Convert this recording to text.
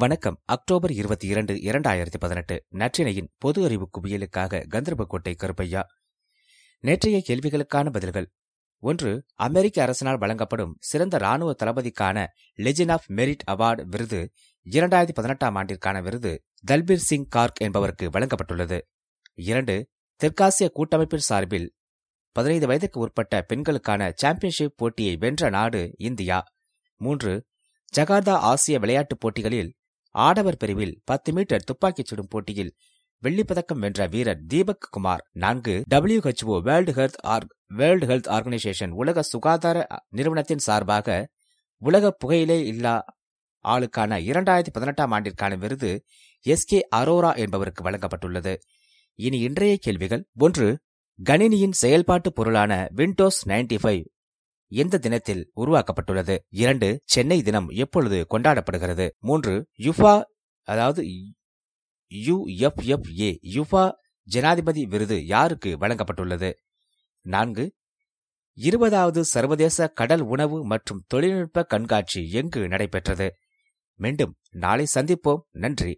வணக்கம். அக்டோபர் இருபத்தி இரண்டு இரண்டாயிரத்தி பதினெட்டு. நற்றினையின் பொது அறிவு குவியலுக்காக கந்தர்போட்டை கருப்பையா. நேற்றைய கேள்விகளுக்கான பதில்கள். ஒன்று அமெரிக்க அரசினால் வழங்கப்படும் சிறந்த ராணுவ தளபதிக்கான லெஜன் ஆஃப் மெரிட் அவார்டு விருது இரண்டாயிரத்தி பதினெட்டாம் ஆண்டிற்கான விருது தல்பீர் சிங் கார்க் என்பவருக்கு வழங்கப்பட்டுள்ளது. இரண்டு தெற்காசிய கூட்டமைப்பின் சார்பில் பதினைந்து வயதுக்கு உட்பட்ட பெண்களுக்கான சாம்பியன்ஷிப் போட்டியை வென்ற நாடு இந்தியா. மூன்று ஜகார்தா ஆசிய விளையாட்டுப் போட்டிகளில் ஆடவர் பிரிவில் பத்து மீட்டர் துப்பாக்கிச் சுடும் போட்டியில் வெள்ளிப்பதக்கம் வென்ற வீரர் தீபக் குமார் நான்கு WHO world health world health organization உலக சுகாதார நிறுவனத்தின் சார்பாக உலக புகையிலே இல்லா ஆளுக்கான இரண்டாயிரத்தி பதினெட்டாம் ஆண்டிற்கான விருது எஸ் கே அரோரா என்பவருக்கு வழங்கப்பட்டுள்ளது. இனி இன்றைய கேள்விகள். ஒன்று கணினியின் செயல்பாட்டு பொருளான விண்டோஸ் நைன்டி ஃபைவ் எந்த தினத்தில் உருவாக்கப்பட்டுள்ளது? இரண்டு சென்னை தினம் எப்பொழுது கொண்டாடப்படுகிறது? மூன்று யுஃபா அதாவது யுஎஃப்எஃப்ஏ யுஃபா ஜனாதிபதி விருது யாருக்கு வழங்கப்பட்டுள்ளது? நான்கு இருபதாவது சர்வதேச கடல் உணவு மற்றும் தொழில்நுட்ப கண்காட்சி எங்கு நடைபெற்றது? மீண்டும் நாளை சந்திப்போம். நன்றி.